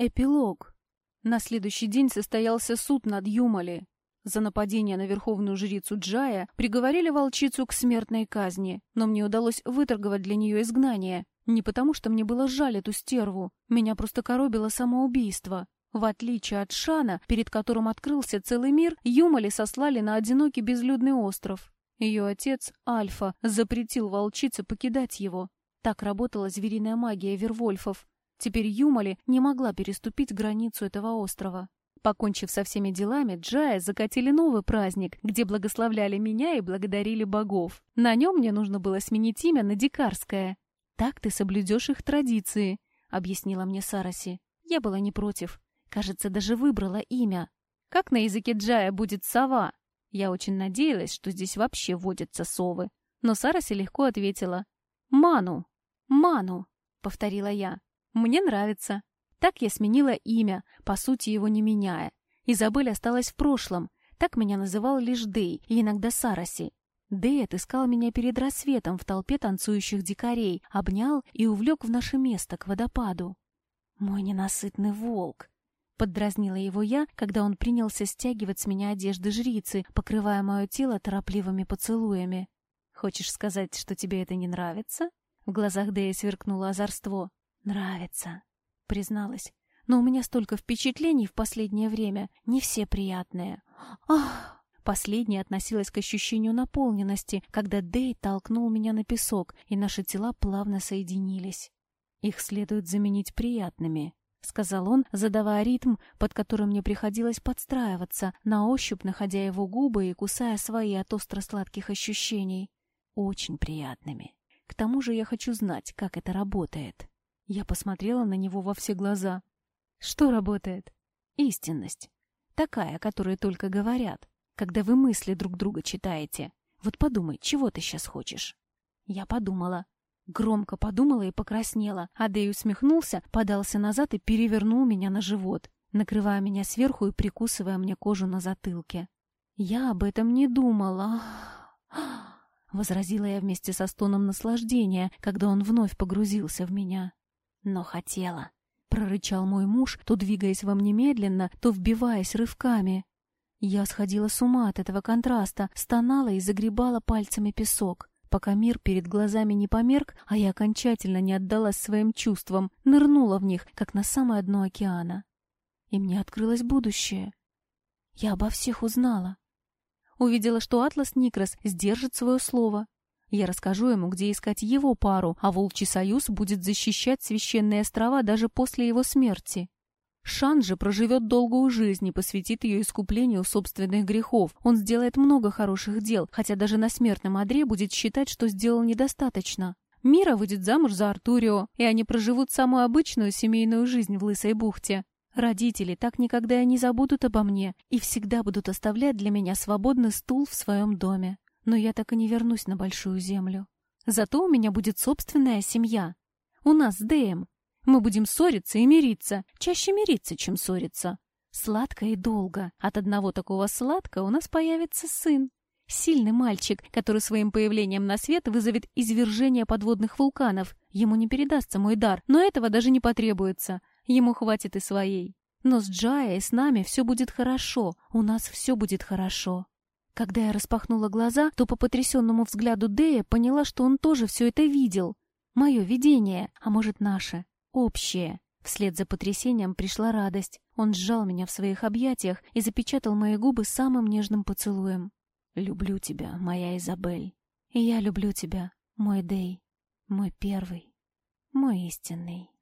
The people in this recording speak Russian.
Эпилог. На следующий день состоялся суд над Юмали. За нападение на верховную жрицу Джая приговорили волчицу к смертной казни, но мне удалось выторговать для нее изгнание. Не потому, что мне было жаль эту стерву, меня просто коробило самоубийство. В отличие от Шана, перед которым открылся целый мир, Юмали сослали на одинокий безлюдный остров. Ее отец, Альфа, запретил волчице покидать его. Так работала звериная магия Вервольфов. Теперь Юмали не могла переступить границу этого острова. Покончив со всеми делами, Джая закатили новый праздник, где благословляли меня и благодарили богов. На нем мне нужно было сменить имя на Дикарское. «Так ты соблюдешь их традиции», — объяснила мне Сараси. Я была не против. Кажется, даже выбрала имя. Как на языке Джая будет сова? Я очень надеялась, что здесь вообще водятся совы. Но Сараси легко ответила. «Ману! Ману!» — повторила я. Мне нравится. Так я сменила имя, по сути его не меняя. Изабель осталась в прошлом. Так меня называл лишь Дэй и иногда Сараси. Дэй отыскал меня перед рассветом в толпе танцующих дикарей, обнял и увлек в наше место, к водопаду. «Мой ненасытный волк!» Поддразнила его я, когда он принялся стягивать с меня одежды жрицы, покрывая мое тело торопливыми поцелуями. «Хочешь сказать, что тебе это не нравится?» В глазах Дэя сверкнуло озорство. «Нравится», — призналась. «Но у меня столько впечатлений в последнее время, не все приятные». «Ах!» Последняя относилась к ощущению наполненности, когда Дэй толкнул меня на песок, и наши тела плавно соединились. «Их следует заменить приятными», — сказал он, задавая ритм, под которым мне приходилось подстраиваться, на ощупь находя его губы и кусая свои от остро-сладких ощущений. «Очень приятными. К тому же я хочу знать, как это работает». Я посмотрела на него во все глаза. Что работает? Истинность. Такая, которую только говорят, когда вы мысли друг друга читаете. Вот подумай, чего ты сейчас хочешь? Я подумала. Громко подумала и покраснела. А Дэй усмехнулся, подался назад и перевернул меня на живот, накрывая меня сверху и прикусывая мне кожу на затылке. Я об этом не думала. Возразила я вместе со стоном наслаждения, когда он вновь погрузился в меня. Но хотела. Прорычал мой муж, то двигаясь во мне медленно, то вбиваясь рывками. Я сходила с ума от этого контраста, стонала и загребала пальцами песок. Пока мир перед глазами не померк, а я окончательно не отдалась своим чувствам, нырнула в них, как на самое дно океана. И мне открылось будущее. Я обо всех узнала. Увидела, что Атлас Никрос сдержит свое слово, я расскажу ему, где искать его пару, а Волчий Союз будет защищать священные острова даже после его смерти. Шан же проживет долгую жизнь и посвятит ее искуплению собственных грехов. Он сделает много хороших дел, хотя даже на смертном одре будет считать, что сделал недостаточно. Мира выйдет замуж за Артурио, и они проживут самую обычную семейную жизнь в Лысой бухте. Родители так никогда и не забудут обо мне и всегда будут оставлять для меня свободный стул в своем доме но я так и не вернусь на Большую Землю. Зато у меня будет собственная семья. У нас с. Мы будем ссориться и мириться. Чаще мириться, чем ссориться. Сладко и долго. От одного такого сладко у нас появится сын. Сильный мальчик, который своим появлением на свет вызовет извержение подводных вулканов. Ему не передастся мой дар, но этого даже не потребуется. Ему хватит и своей. Но с Джая и с нами все будет хорошо. У нас все будет хорошо. Когда я распахнула глаза, то по потрясенному взгляду Дэя поняла, что он тоже все это видел. Мое видение, а может наше, общее. Вслед за потрясением пришла радость. Он сжал меня в своих объятиях и запечатал мои губы самым нежным поцелуем. «Люблю тебя, моя Изабель. И я люблю тебя, мой Дэй, мой первый, мой истинный».